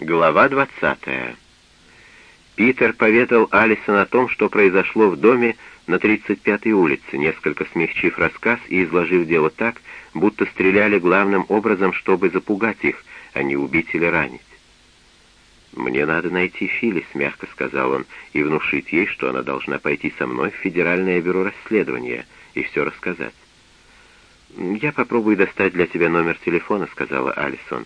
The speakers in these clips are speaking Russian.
Глава 20. Питер поведал Алисон о том, что произошло в доме на 35-й улице, несколько смягчив рассказ и изложив дело так, будто стреляли главным образом, чтобы запугать их, а не убить или ранить. «Мне надо найти Филис», — мягко сказал он, — «и внушить ей, что она должна пойти со мной в Федеральное бюро расследования и все рассказать». «Я попробую достать для тебя номер телефона», — сказала Алисон.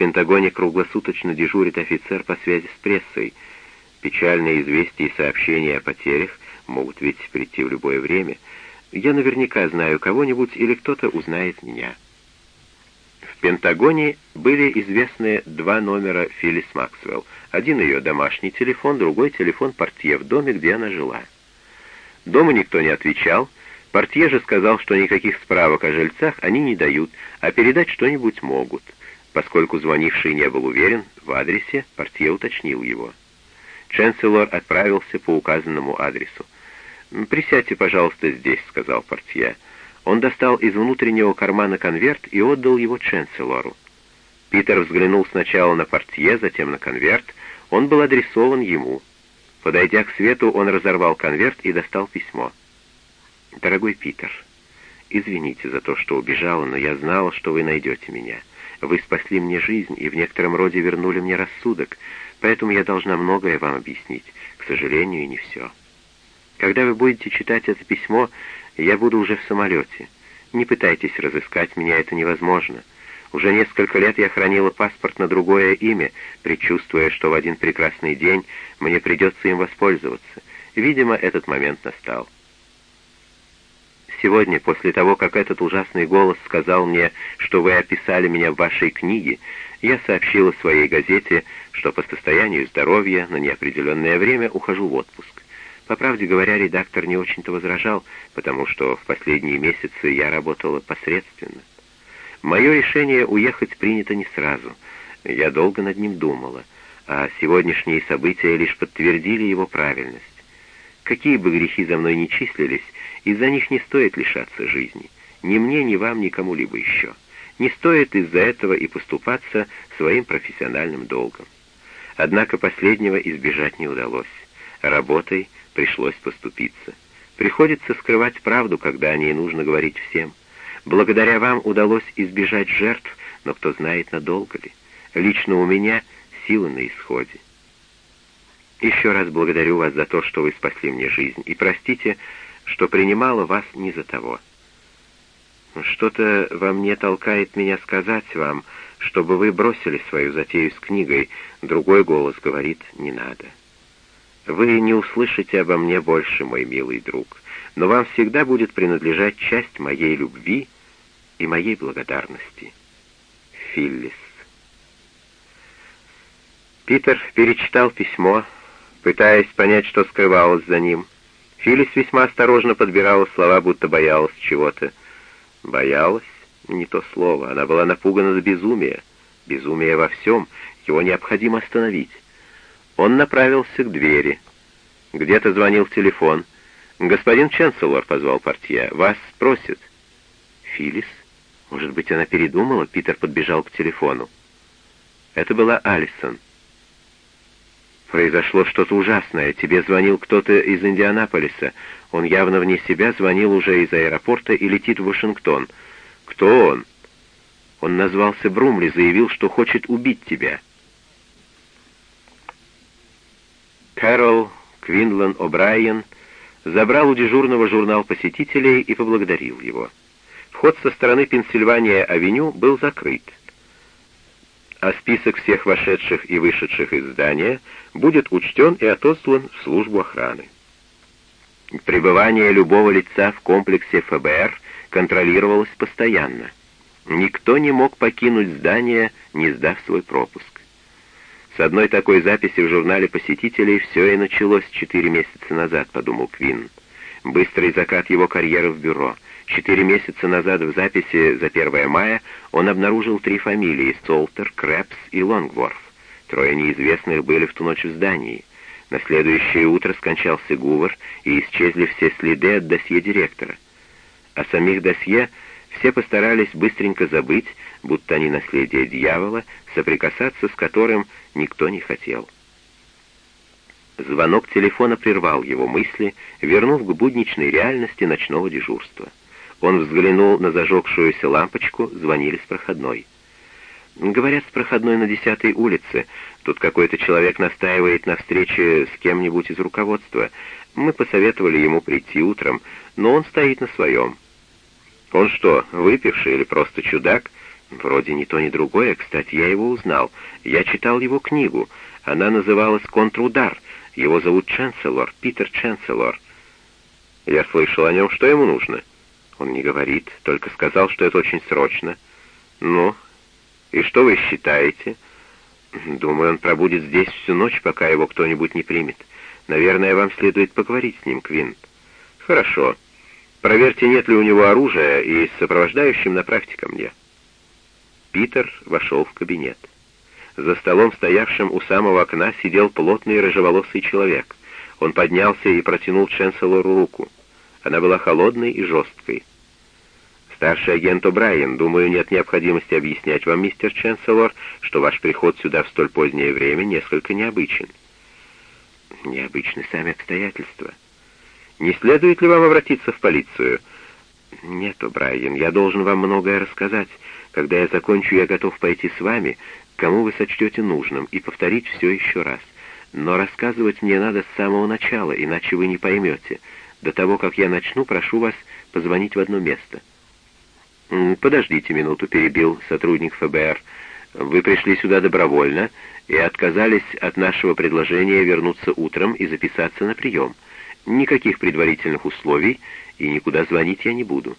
Пентагоне круглосуточно дежурит офицер по связи с прессой. Печальные известия и сообщения о потерях могут ведь прийти в любое время. Я наверняка знаю кого-нибудь или кто-то узнает меня. В Пентагоне были известны два номера Филлис Максвелл. Один ее домашний телефон, другой телефон портье в доме, где она жила. Дома никто не отвечал. Портье же сказал, что никаких справок о жильцах они не дают, а передать что-нибудь могут — Поскольку звонивший не был уверен в адресе, портье уточнил его. Ченселор отправился по указанному адресу. «Присядьте, пожалуйста, здесь», — сказал портье. Он достал из внутреннего кармана конверт и отдал его Ченселору. Питер взглянул сначала на портье, затем на конверт. Он был адресован ему. Подойдя к свету, он разорвал конверт и достал письмо. «Дорогой Питер, извините за то, что убежала, но я знала, что вы найдете меня. Вы спасли мне жизнь и в некотором роде вернули мне рассудок, поэтому я должна многое вам объяснить, к сожалению, и не все. Когда вы будете читать это письмо, я буду уже в самолете. Не пытайтесь разыскать меня, это невозможно. Уже несколько лет я хранила паспорт на другое имя, предчувствуя, что в один прекрасный день мне придется им воспользоваться. Видимо, этот момент настал. Сегодня, после того, как этот ужасный голос сказал мне, что вы описали меня в вашей книге, я сообщила своей газете, что по состоянию здоровья на неопределенное время ухожу в отпуск. По правде говоря, редактор не очень-то возражал, потому что в последние месяцы я работала посредственно. Мое решение уехать принято не сразу. Я долго над ним думала, а сегодняшние события лишь подтвердили его правильность. Какие бы грехи за мной ни числились, из-за них не стоит лишаться жизни. Ни мне, ни вам, ни кому-либо еще. Не стоит из-за этого и поступаться своим профессиональным долгом. Однако последнего избежать не удалось. Работой пришлось поступиться. Приходится скрывать правду, когда о ней нужно говорить всем. Благодаря вам удалось избежать жертв, но кто знает, надолго ли. Лично у меня силы на исходе. Еще раз благодарю вас за то, что вы спасли мне жизнь, и простите, что принимала вас не за того. Что-то во мне толкает меня сказать вам, чтобы вы бросили свою затею с книгой, другой голос говорит «не надо». Вы не услышите обо мне больше, мой милый друг, но вам всегда будет принадлежать часть моей любви и моей благодарности. Филлис. Питер перечитал письмо, пытаясь понять, что скрывалось за ним. Филис весьма осторожно подбирала слова, будто боялась чего-то. Боялась? Не то слово. Она была напугана до безумия. Безумие во всем. Его необходимо остановить. Он направился к двери. Где-то звонил телефон. «Господин Ченселор», — позвал портье, — «вас спросят». «Филис? Может быть, она передумала?» Питер подбежал к телефону. Это была Алисон. Произошло что-то ужасное. Тебе звонил кто-то из Индианаполиса. Он явно вне себя звонил уже из аэропорта и летит в Вашингтон. Кто он? Он назвался Брумли, заявил, что хочет убить тебя. Кэрол Квинлан О'Брайен забрал у дежурного журнал посетителей и поблагодарил его. Вход со стороны Пенсильвания-авеню был закрыт а список всех вошедших и вышедших из здания будет учтен и отослан в службу охраны. Пребывание любого лица в комплексе ФБР контролировалось постоянно. Никто не мог покинуть здание, не сдав свой пропуск. С одной такой записи в журнале посетителей все и началось четыре месяца назад, подумал Квин. Быстрый закат его карьеры в бюро — Четыре месяца назад в записи за 1 мая он обнаружил три фамилии — Солтер, Крэпс и Лонгворф. Трое неизвестных были в ту ночь в здании. На следующее утро скончался Гувер, и исчезли все следы от досье директора. О самих досье Все постарались быстренько забыть, будто они наследие дьявола, соприкасаться с которым никто не хотел. Звонок телефона прервал его мысли, вернув к будничной реальности ночного дежурства. Он взглянул на зажегшуюся лампочку, звонили с проходной. Говорят, с проходной на десятой улице. Тут какой-то человек настаивает на встрече с кем-нибудь из руководства. Мы посоветовали ему прийти утром, но он стоит на своем. Он что, выпивший или просто чудак? Вроде ни то, ни другое. Кстати, я его узнал. Я читал его книгу. Она называлась «Контрудар». Его зовут Ченселор, Питер Ченселор. Я слышал о нем, что ему нужно. Он не говорит, только сказал, что это очень срочно. Ну, и что вы считаете? Думаю, он пробудет здесь всю ночь, пока его кто-нибудь не примет. Наверное, вам следует поговорить с ним, Квинт. Хорошо. Проверьте, нет ли у него оружия, и с сопровождающим направьте ко мне. Питер вошел в кабинет. За столом, стоявшим у самого окна, сидел плотный рыжеволосый человек. Он поднялся и протянул Ченселору руку. Она была холодной и жесткой. «Старший агент О'Брайен, думаю, нет необходимости объяснять вам, мистер Ченселор, что ваш приход сюда в столь позднее время несколько необычен». «Необычны сами обстоятельства». «Не следует ли вам обратиться в полицию?» «Нет, О'Брайен, я должен вам многое рассказать. Когда я закончу, я готов пойти с вами, кому вы сочтете нужным, и повторить все еще раз. Но рассказывать мне надо с самого начала, иначе вы не поймете. До того, как я начну, прошу вас позвонить в одно место». «Подождите минуту», — перебил сотрудник ФБР. «Вы пришли сюда добровольно и отказались от нашего предложения вернуться утром и записаться на прием. Никаких предварительных условий, и никуда звонить я не буду.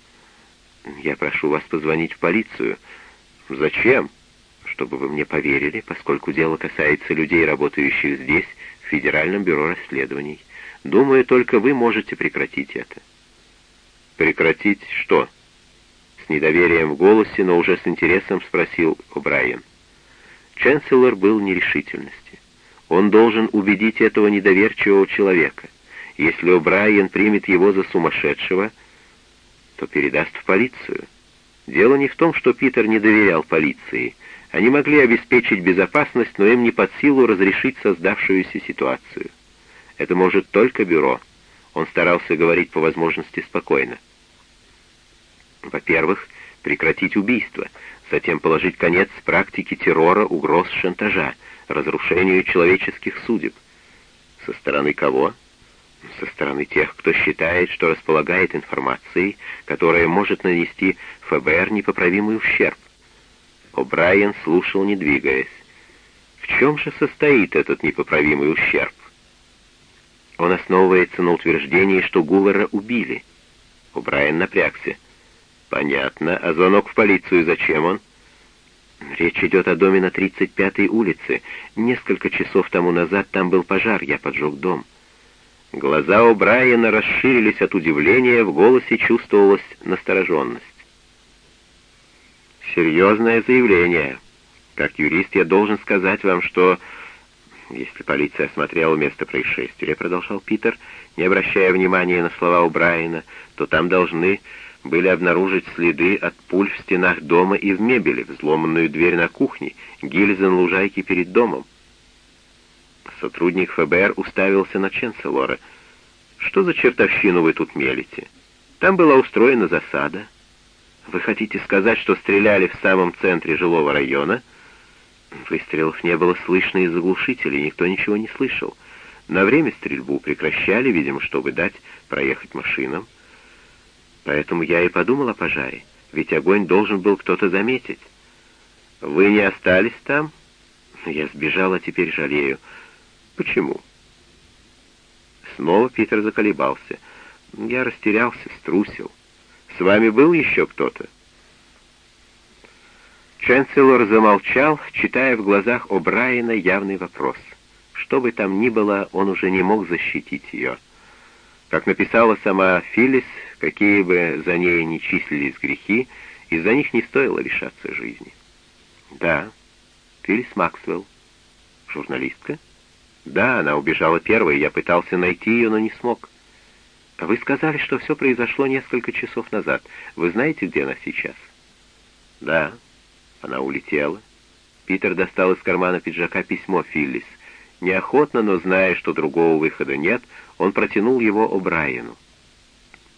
Я прошу вас позвонить в полицию. Зачем? Чтобы вы мне поверили, поскольку дело касается людей, работающих здесь, в Федеральном бюро расследований. Думаю, только вы можете прекратить это». «Прекратить что?» С недоверием в голосе, но уже с интересом спросил О'Брайен. Ченселор был в нерешительности. Он должен убедить этого недоверчивого человека. Если О'Брайен примет его за сумасшедшего, то передаст в полицию. Дело не в том, что Питер не доверял полиции. Они могли обеспечить безопасность, но им не под силу разрешить создавшуюся ситуацию. Это может только бюро. Он старался говорить по возможности спокойно. Во-первых, прекратить убийство, затем положить конец практике террора, угроз, шантажа, разрушению человеческих судеб. Со стороны кого? Со стороны тех, кто считает, что располагает информацией, которая может нанести ФБР непоправимый ущерб. О'Брайен слушал, не двигаясь. В чем же состоит этот непоправимый ущерб? Он основывается на утверждении, что Гувера убили. О'Брайен напрягся. «Понятно. А звонок в полицию зачем он?» «Речь идет о доме на 35-й улице. Несколько часов тому назад там был пожар, я поджег дом». Глаза у Брайана расширились от удивления, в голосе чувствовалась настороженность. «Серьезное заявление. Как юрист я должен сказать вам, что...» «Если полиция осмотрела место происшествия», — продолжал Питер, не обращая внимания на слова у Брайана, то там должны были обнаружить следы от пуль в стенах дома и в мебели, взломанную дверь на кухне, гильзы на лужайке перед домом. Сотрудник ФБР уставился на Ченселора. «Что за чертовщину вы тут мелите? Там была устроена засада. Вы хотите сказать, что стреляли в самом центре жилого района?» Выстрелов не было слышно из заглушителей, никто ничего не слышал. На время стрельбу прекращали, видимо, чтобы дать проехать машинам. Поэтому я и подумал о пожаре, ведь огонь должен был кто-то заметить. Вы не остались там? Я сбежал, а теперь жалею. Почему? Снова Питер заколебался. Я растерялся, струсил. С вами был еще кто-то? Ченселор замолчал, читая в глазах О'Брайена явный вопрос. Что бы там ни было, он уже не мог защитить ее. Как написала сама Филлис, какие бы за ней ни числились грехи, из-за них не стоило лишаться жизни. Да, Филлис Максвелл. Журналистка? Да, она убежала первой, я пытался найти ее, но не смог. Вы сказали, что все произошло несколько часов назад. Вы знаете, где она сейчас? Да, она улетела. Питер достал из кармана пиджака письмо Филлис. Неохотно, но зная, что другого выхода нет, он протянул его О'Брайену.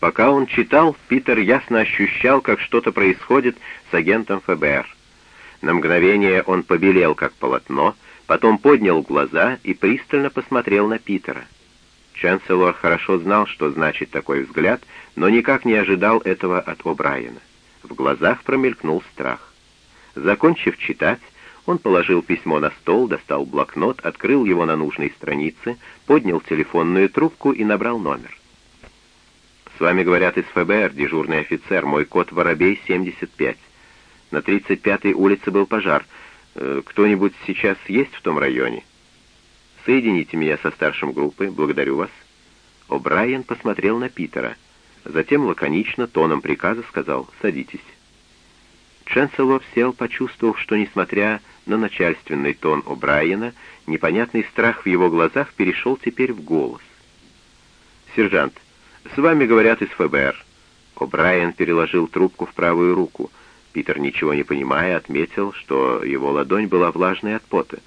Пока он читал, Питер ясно ощущал, как что-то происходит с агентом ФБР. На мгновение он побелел, как полотно, потом поднял глаза и пристально посмотрел на Питера. Чанселор хорошо знал, что значит такой взгляд, но никак не ожидал этого от О'Брайена. В глазах промелькнул страх. Закончив читать, он положил письмо на стол, достал блокнот, открыл его на нужной странице, поднял телефонную трубку и набрал номер. «С вами говорят из ФБР, дежурный офицер, мой код Воробей, 75. На 35-й улице был пожар. Э, кто-нибудь сейчас есть в том районе?» «Соедините меня со старшим группы, благодарю вас». О'Брайен посмотрел на Питера. Затем лаконично, тоном приказа сказал «Садитесь». Ченселор сел, почувствовав, что, несмотря на начальственный тон О'Брайена, непонятный страх в его глазах перешел теперь в голос. «Сержант, с вами говорят из ФБР». О'Брайен переложил трубку в правую руку. Питер, ничего не понимая, отметил, что его ладонь была влажной от пота.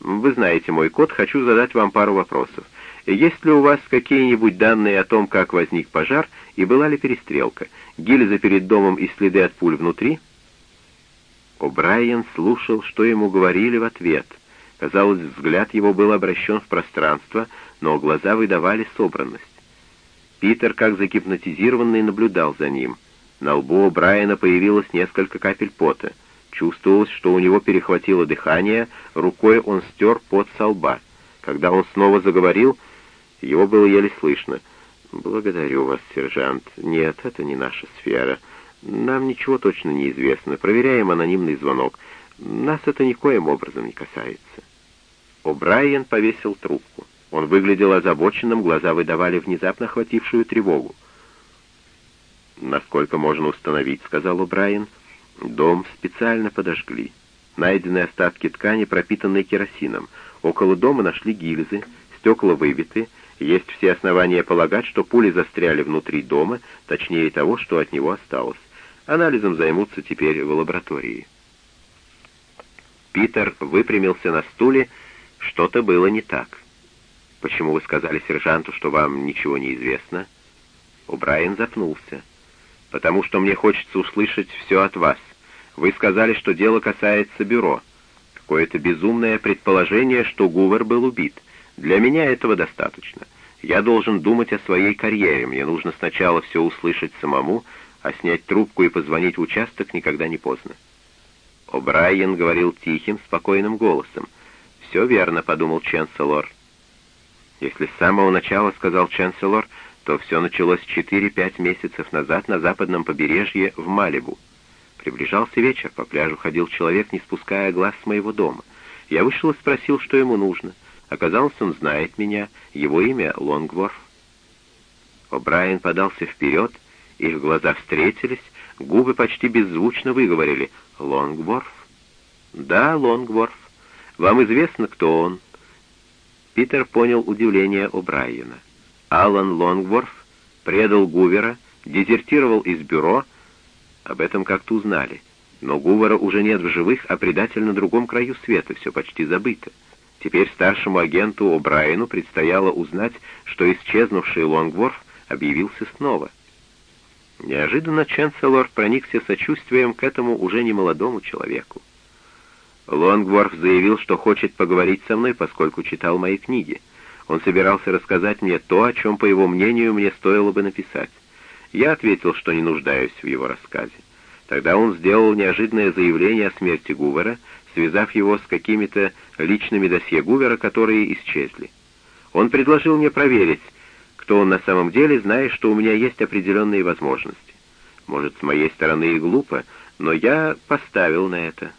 Вы знаете мой код, хочу задать вам пару вопросов. Есть ли у вас какие-нибудь данные о том, как возник пожар и была ли перестрелка? Гильза перед домом и следы от пуль внутри? О'Брайен слушал, что ему говорили в ответ. Казалось, взгляд его был обращен в пространство, но глаза выдавали собранность. Питер, как загипнотизированный, наблюдал за ним. На лбу О'Брайена появилось несколько капель пота — Чувствовалось, что у него перехватило дыхание, рукой он стер пот со лба. Когда он снова заговорил, его было еле слышно. «Благодарю вас, сержант. Нет, это не наша сфера. Нам ничего точно не известно. Проверяем анонимный звонок. Нас это никоим образом не касается». О'Брайен повесил трубку. Он выглядел озабоченным, глаза выдавали внезапно охватившую тревогу. «Насколько можно установить», — сказал О'Брайен, — Дом специально подожгли. Найдены остатки ткани, пропитанные керосином. Около дома нашли гильзы, стекла выбиты. Есть все основания полагать, что пули застряли внутри дома, точнее того, что от него осталось. Анализом займутся теперь в лаборатории. Питер выпрямился на стуле. Что-то было не так. «Почему вы сказали сержанту, что вам ничего не известно?» О'Брайен запнулся потому что мне хочется услышать все от вас. Вы сказали, что дело касается бюро. Какое-то безумное предположение, что Гувер был убит. Для меня этого достаточно. Я должен думать о своей карьере. Мне нужно сначала все услышать самому, а снять трубку и позвонить в участок никогда не поздно. О'Брайен говорил тихим, спокойным голосом. «Все верно», — подумал Ченселор. «Если с самого начала, — сказал Ченселор, — то все началось 4-5 месяцев назад на западном побережье в Малибу. Приближался вечер, по пляжу ходил человек, не спуская глаз с моего дома. Я вышел и спросил, что ему нужно. Оказалось, он знает меня, его имя Лонгворф. О'Брайен подался вперед, их глаза встретились, губы почти беззвучно выговорили «Лонгворф». «Да, Лонгворф. Вам известно, кто он?» Питер понял удивление О'Брайена. Алан Лонгворф предал Гувера, дезертировал из бюро, об этом как-то узнали. Но Гувера уже нет в живых, а предатель на другом краю света, все почти забыто. Теперь старшему агенту О'Брайену предстояло узнать, что исчезнувший Лонгворф объявился снова. Неожиданно Ченселор проникся сочувствием к этому уже немолодому человеку. Лонгворф заявил, что хочет поговорить со мной, поскольку читал мои книги. Он собирался рассказать мне то, о чем, по его мнению, мне стоило бы написать. Я ответил, что не нуждаюсь в его рассказе. Тогда он сделал неожиданное заявление о смерти Гувера, связав его с какими-то личными досье Гувера, которые исчезли. Он предложил мне проверить, кто он на самом деле, зная, что у меня есть определенные возможности. Может, с моей стороны и глупо, но я поставил на это.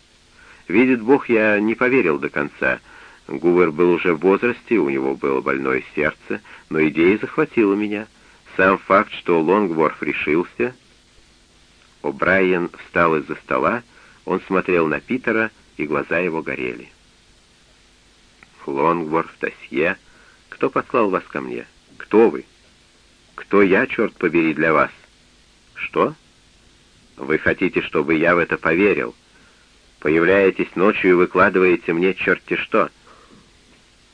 Видит Бог, я не поверил до конца — Гувер был уже в возрасте, у него было больное сердце, но идея захватила меня. Сам факт, что Лонгворф решился... О'Брайен встал из-за стола, он смотрел на Питера, и глаза его горели. «Лонгворф, Тосье, кто послал вас ко мне? Кто вы?» кто я, черт побери, для вас?» «Что?» «Вы хотите, чтобы я в это поверил?» Появляетесь ночью и выкладываете мне черти что.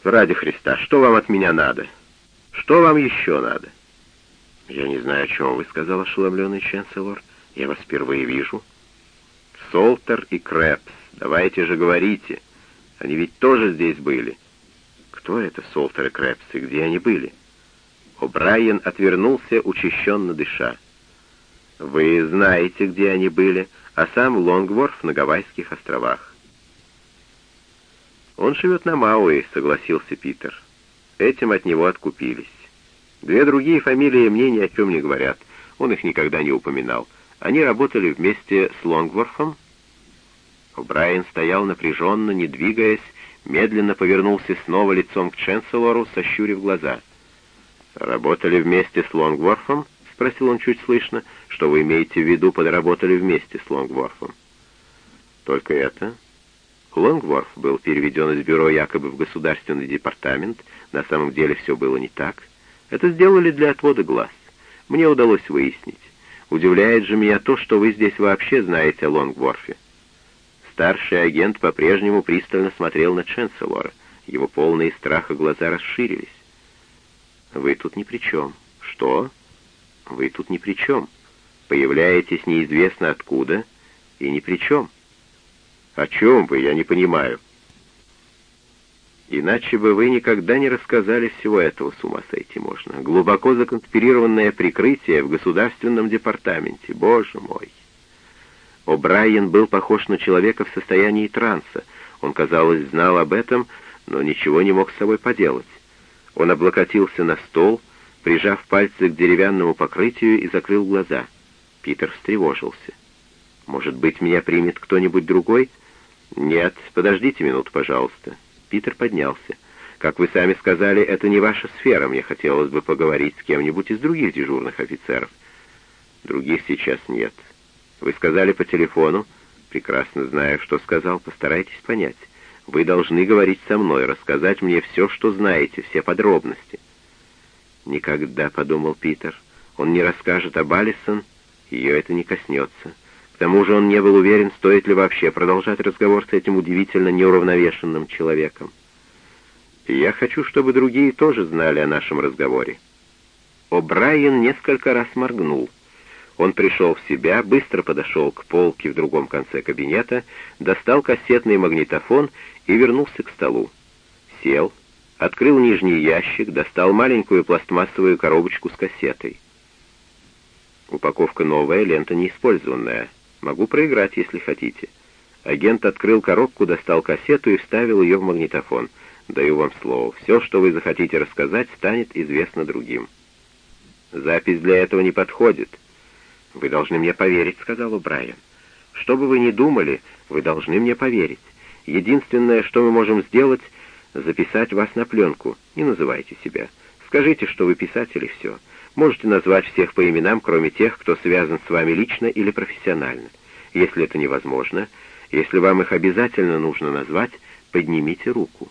Ради Христа, что вам от меня надо? Что вам еще надо? Я не знаю, о чем вы, сказал ошеломленный Ченселор. Я вас впервые вижу. Солтер и Крэпс, давайте же говорите. Они ведь тоже здесь были. Кто это, Солтер и Крэпс, и где они были? О'Брайен отвернулся, учащенно дыша. «Вы знаете, где они были, а сам Лонгворф на Гавайских островах». «Он живет на Мауи», — согласился Питер. Этим от него откупились. Две другие фамилии мне ни о чем не говорят. Он их никогда не упоминал. Они работали вместе с Лонгворфом. Брайан стоял напряженно, не двигаясь, медленно повернулся снова лицом к Ченселору, сощурив глаза. «Работали вместе с Лонгворфом?» — спросил он чуть слышно. «Что вы имеете в виду, подработали вместе с Лонгворфом?» «Только это?» Лонгворф был переведен из бюро якобы в государственный департамент. На самом деле все было не так. Это сделали для отвода глаз. Мне удалось выяснить. Удивляет же меня то, что вы здесь вообще знаете о Лонгворфе. Старший агент по-прежнему пристально смотрел на Ченселора. Его полные страха глаза расширились. «Вы тут ни при чем». «Что?» Вы тут ни при чем. Появляетесь неизвестно откуда и ни при чем. О чем вы, я не понимаю. Иначе бы вы никогда не рассказали всего этого, с ума сойти можно. Глубоко законспирированное прикрытие в государственном департаменте, боже мой. О'Брайен был похож на человека в состоянии транса. Он, казалось, знал об этом, но ничего не мог с собой поделать. Он облокотился на стол, прижав пальцы к деревянному покрытию и закрыл глаза. Питер встревожился. «Может быть, меня примет кто-нибудь другой?» «Нет, подождите минуту, пожалуйста». Питер поднялся. «Как вы сами сказали, это не ваша сфера. Мне хотелось бы поговорить с кем-нибудь из других дежурных офицеров». «Других сейчас нет. Вы сказали по телефону?» «Прекрасно знаю, что сказал. Постарайтесь понять. Вы должны говорить со мной, рассказать мне все, что знаете, все подробности». «Никогда», — подумал Питер, — «он не расскажет об Алисон, ее это не коснется». К тому же он не был уверен, стоит ли вообще продолжать разговор с этим удивительно неуравновешенным человеком. Я хочу, чтобы другие тоже знали о нашем разговоре. О'Брайен несколько раз моргнул. Он пришел в себя, быстро подошел к полке в другом конце кабинета, достал кассетный магнитофон и вернулся к столу. Сел, Открыл нижний ящик, достал маленькую пластмассовую коробочку с кассетой. Упаковка новая, лента неиспользованная. Могу проиграть, если хотите. Агент открыл коробку, достал кассету и вставил ее в магнитофон. Даю вам слово. Все, что вы захотите рассказать, станет известно другим. Запись для этого не подходит. Вы должны мне поверить, сказал Брайан. Что бы вы ни думали, вы должны мне поверить. Единственное, что мы можем сделать, записать вас на пленку. Не называйте себя. Скажите, что вы писатель и все. Можете назвать всех по именам, кроме тех, кто связан с вами лично или профессионально. Если это невозможно, если вам их обязательно нужно назвать, поднимите руку.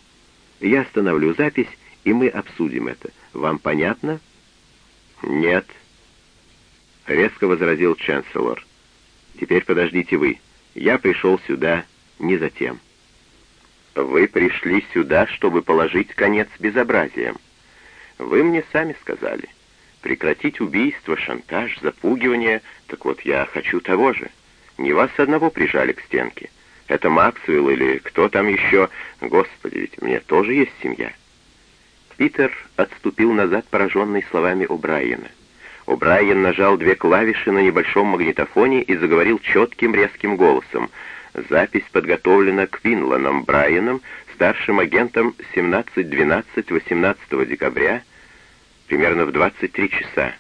Я остановлю запись, и мы обсудим это. Вам понятно? Нет. Резко возразил Чанселор. Теперь подождите вы. Я пришел сюда не за тем. Вы пришли сюда, чтобы положить конец безобразиям. Вы мне сами сказали. Прекратить убийство, шантаж, запугивание. Так вот, я хочу того же. Не вас одного прижали к стенке. Это Максвелл или кто там еще. Господи, ведь мне тоже есть семья. Питер отступил назад, пораженный словами О'Брайена. О'Брайен нажал две клавиши на небольшом магнитофоне и заговорил четким резким голосом — Запись подготовлена Квинланом Брайаном, старшим агентом 17-12-18 декабря, примерно в 23 часа.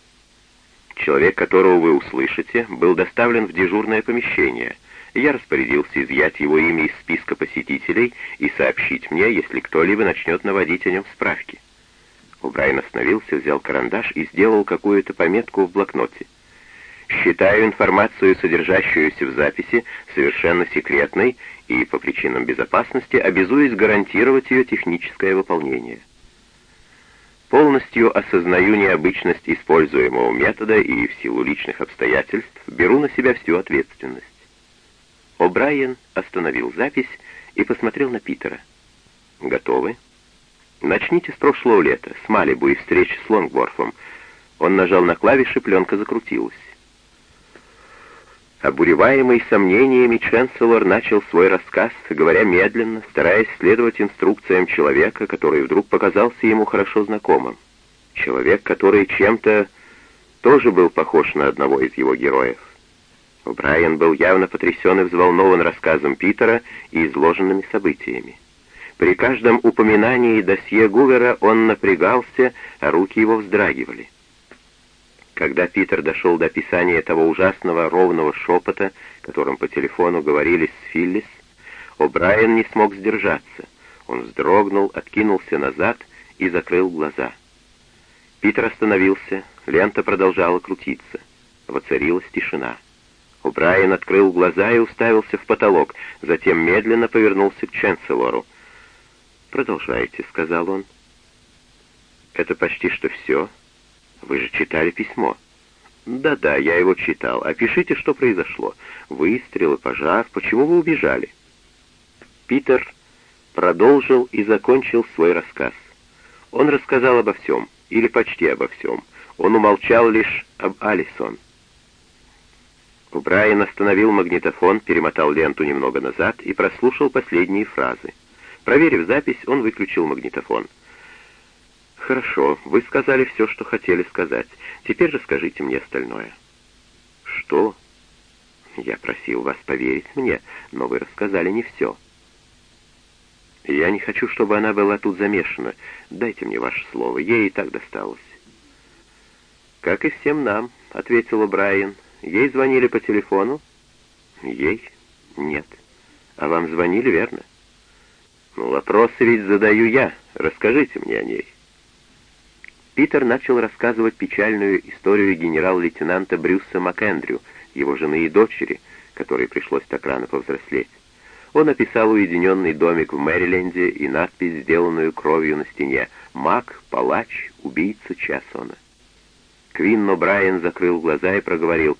Человек, которого вы услышите, был доставлен в дежурное помещение. Я распорядился изъять его имя из списка посетителей и сообщить мне, если кто-либо начнет наводить о нем справки. Убрайан остановился, взял карандаш и сделал какую-то пометку в блокноте. Считаю информацию, содержащуюся в записи, совершенно секретной и, по причинам безопасности, обязуюсь гарантировать ее техническое выполнение. Полностью осознаю необычность используемого метода и в силу личных обстоятельств беру на себя всю ответственность. О'Брайен остановил запись и посмотрел на Питера. «Готовы?» «Начните с прошлого лета, с Малибу и встреч с Лонгворфом». Он нажал на клавиши, пленка закрутилась. Обуреваемый сомнениями, Ченселор начал свой рассказ, говоря медленно, стараясь следовать инструкциям человека, который вдруг показался ему хорошо знакомым. Человек, который чем-то тоже был похож на одного из его героев. Брайан был явно потрясен и взволнован рассказом Питера и изложенными событиями. При каждом упоминании досье Гувера он напрягался, а руки его вздрагивали. Когда Питер дошел до описания того ужасного ровного шепота, которым по телефону говорили с Филлис, О'Брайен не смог сдержаться. Он вздрогнул, откинулся назад и закрыл глаза. Питер остановился, лента продолжала крутиться. Воцарилась тишина. О'Брайен открыл глаза и уставился в потолок, затем медленно повернулся к Ченселору. «Продолжайте», — сказал он. «Это почти что все», вы же читали письмо. Да-да, я его читал. Опишите, что произошло. Выстрелы, пожар. Почему вы убежали? Питер продолжил и закончил свой рассказ. Он рассказал обо всем, или почти обо всем. Он умолчал лишь об Алисон. Брайан остановил магнитофон, перемотал ленту немного назад и прослушал последние фразы. Проверив запись, он выключил магнитофон. «Хорошо, вы сказали все, что хотели сказать. Теперь расскажите мне остальное». «Что?» «Я просил вас поверить мне, но вы рассказали не все». «Я не хочу, чтобы она была тут замешана. Дайте мне ваше слово, ей и так досталось». «Как и всем нам», — ответила Брайан. «Ей звонили по телефону?» «Ей? Нет. А вам звонили, верно?» «Ну, вопросы ведь задаю я. Расскажите мне о ней». Питер начал рассказывать печальную историю генерал-лейтенанта Брюса МакЭндрю, его жены и дочери, которой пришлось так рано повзрослеть. Он описал уединенный домик в Мэриленде и надпись, сделанную кровью на стене «Мак, палач, убийца Часона». Квин О'Брайен закрыл глаза и проговорил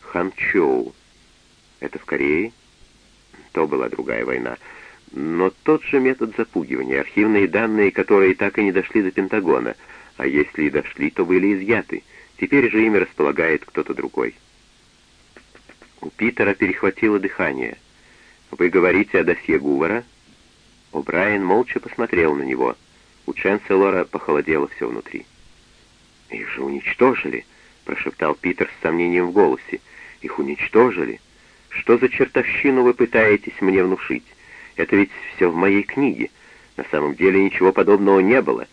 «Ханчоу». «Это в Корее?» То была другая война. Но тот же метод запугивания, архивные данные, которые так и не дошли до Пентагона — а если и дошли, то были изъяты. Теперь же ими располагает кто-то другой. У Питера перехватило дыхание. «Вы говорите о досье Гувара?» О'Брайен молча посмотрел на него. У Ченселора похолодело все внутри. «Их же уничтожили!» — прошептал Питер с сомнением в голосе. «Их уничтожили? Что за чертовщину вы пытаетесь мне внушить? Это ведь все в моей книге. На самом деле ничего подобного не было.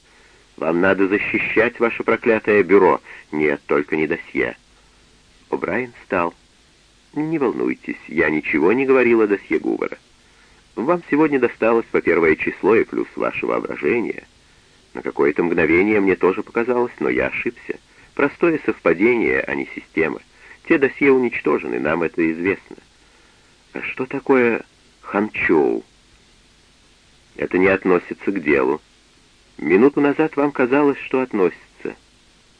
Вам надо защищать ваше проклятое бюро. Нет, только не досье». О'Брайен встал. «Не волнуйтесь, я ничего не говорил о досье Гувера. Вам сегодня досталось по первое число и плюс ваше воображение. На какое-то мгновение мне тоже показалось, но я ошибся. Простое совпадение, а не система. Те досье уничтожены, нам это известно. А что такое Ханчоу? Это не относится к делу. Минуту назад вам казалось, что относится.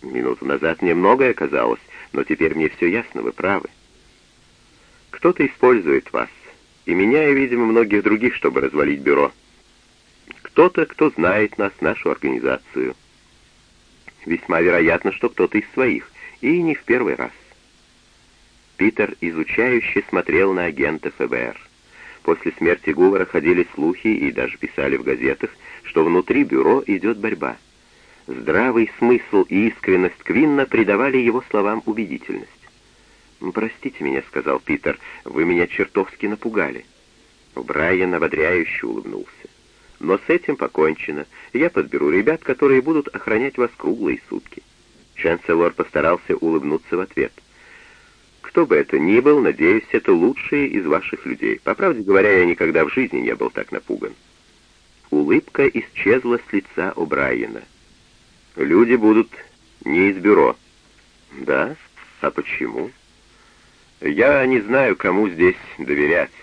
Минуту назад мне многое казалось, но теперь мне все ясно, вы правы. Кто-то использует вас, и меня, и, видимо, многих других, чтобы развалить бюро. Кто-то, кто знает нас, нашу организацию. Весьма вероятно, что кто-то из своих, и не в первый раз. Питер изучающе смотрел на агента ФБР. После смерти Гувара ходили слухи и даже писали в газетах, что внутри бюро идет борьба. Здравый смысл и искренность Квинна придавали его словам убедительность. «Простите меня», — сказал Питер, — «вы меня чертовски напугали». Брайан ободряюще улыбнулся. «Но с этим покончено. Я подберу ребят, которые будут охранять вас круглые сутки». Чанселор постарался улыбнуться в ответ. «Кто бы это ни был, надеюсь, это лучшие из ваших людей. По правде говоря, я никогда в жизни не был так напуган». Улыбка исчезла с лица О'Брайена. «Люди будут не из бюро». «Да? А почему?» «Я не знаю, кому здесь доверять».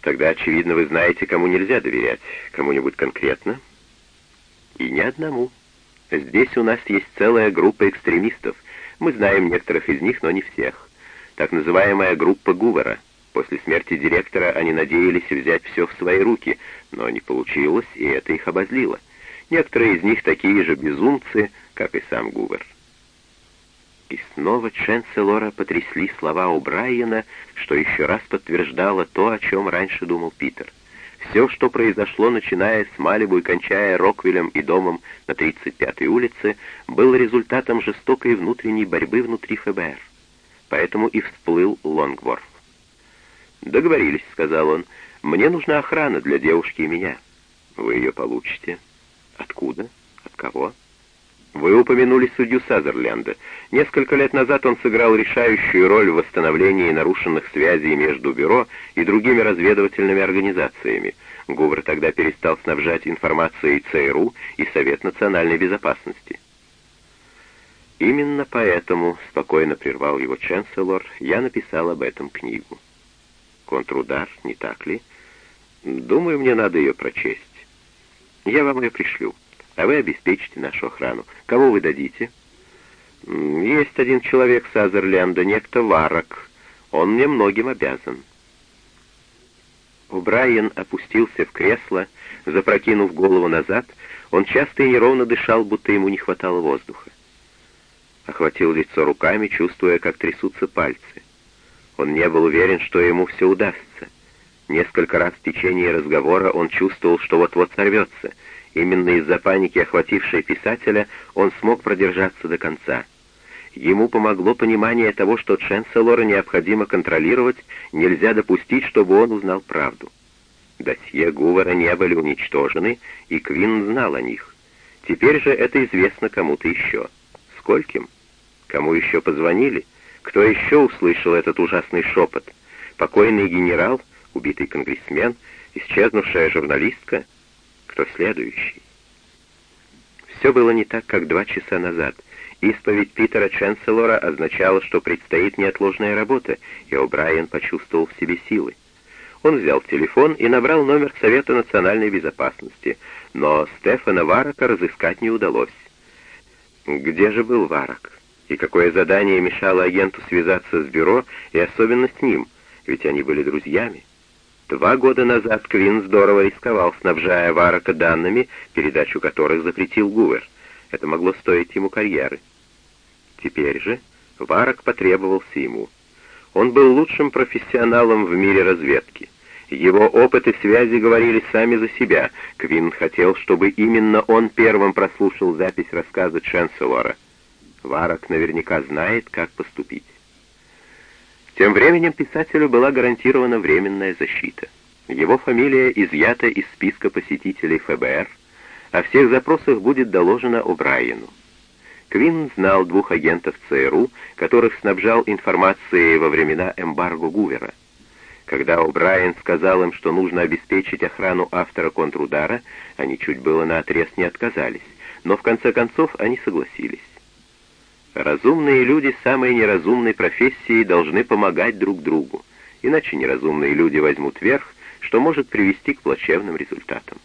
«Тогда, очевидно, вы знаете, кому нельзя доверять. Кому-нибудь конкретно?» И не одному. Здесь у нас есть целая группа экстремистов. Мы знаем некоторых из них, но не всех. Так называемая группа Гувера. После смерти директора они надеялись взять все в свои руки, но не получилось, и это их обозлило. Некоторые из них такие же безумцы, как и сам Гувер. И снова Ченселора потрясли слова у Брайана, что еще раз подтверждало то, о чем раньше думал Питер. Все, что произошло, начиная с Малибу и кончая Роквиллем и домом на 35-й улице, было результатом жестокой внутренней борьбы внутри ФБР. Поэтому и всплыл Лонгворф. «Договорились», — сказал он. «Мне нужна охрана для девушки и меня». «Вы ее получите». «Откуда? От кого?» Вы упомянули судью Сазерленда. Несколько лет назад он сыграл решающую роль в восстановлении нарушенных связей между бюро и другими разведывательными организациями. Гувр тогда перестал снабжать информацией ЦРУ и Совет национальной безопасности. Именно поэтому, спокойно прервал его Ченселор, я написал об этом книгу. Контрудар, не так ли? Думаю, мне надо ее прочесть. Я вам ее пришлю а вы обеспечите нашу охрану. Кого вы дадите?» «Есть один человек с Азерленда, некто Варок. Он мне многим обязан». Брайан опустился в кресло, запрокинув голову назад, он часто и неровно дышал, будто ему не хватало воздуха. Охватил лицо руками, чувствуя, как трясутся пальцы. Он не был уверен, что ему все удастся. Несколько раз в течение разговора он чувствовал, что вот-вот сорвется — Именно из-за паники, охватившей писателя, он смог продержаться до конца. Ему помогло понимание того, что Ченселора необходимо контролировать, нельзя допустить, чтобы он узнал правду. Досье Гувера не были уничтожены, и Квин знал о них. Теперь же это известно кому-то еще. Скольким? Кому еще позвонили? Кто еще услышал этот ужасный шепот? Покойный генерал, убитый конгрессмен, исчезнувшая журналистка — кто следующий. Все было не так, как два часа назад. Исповедь Питера Ченселора означала, что предстоит неотложная работа, и О'Брайен почувствовал в себе силы. Он взял телефон и набрал номер Совета национальной безопасности, но Стефана Варака разыскать не удалось. Где же был Варак? И какое задание мешало агенту связаться с бюро, и особенно с ним, ведь они были друзьями? Два года назад Квин здорово рисковал, снабжая Варака данными, передачу которых запретил Гувер. Это могло стоить ему карьеры. Теперь же Варак потребовался ему. Он был лучшим профессионалом в мире разведки. Его опыт и связи говорили сами за себя. Квин хотел, чтобы именно он первым прослушал запись рассказа Ченселора. Варак наверняка знает, как поступить. Тем временем писателю была гарантирована временная защита. Его фамилия изъята из списка посетителей ФБР, о всех запросах будет доложено О'Брайену. Квин знал двух агентов ЦРУ, которых снабжал информацией во времена эмбарго Гувера. Когда О'Брайен сказал им, что нужно обеспечить охрану автора контрудара, они чуть было наотрез не отказались, но в конце концов они согласились. Разумные люди самой неразумной профессии должны помогать друг другу, иначе неразумные люди возьмут верх, что может привести к плачевным результатам.